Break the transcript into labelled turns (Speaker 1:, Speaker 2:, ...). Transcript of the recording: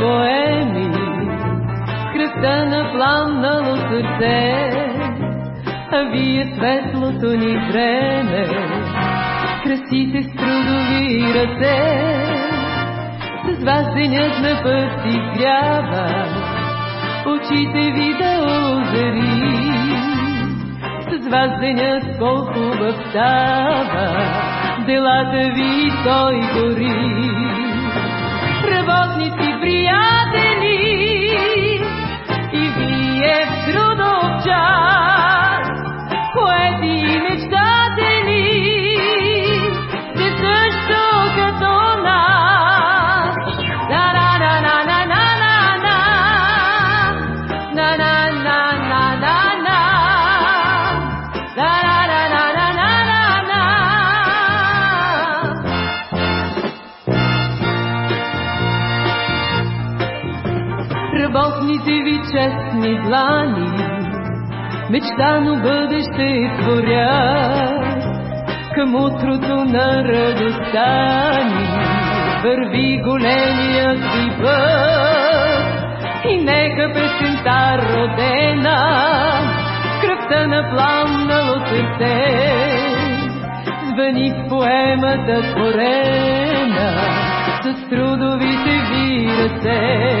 Speaker 1: поеми, кръста на пламнало сърце, а вие светлото ни време, красите с трудови ръце. С вас денят на път изгрява, очите ви да озари. С вас денят по-хубав става, делата ви той гори. Rybovníci vyčestní hlání, мечтано бъдеще творят към утрото на радостта ни върви големият ви път и нека песента родена кръвта на пламнало сърце звъни в поемата творена с трудовите ви ръце.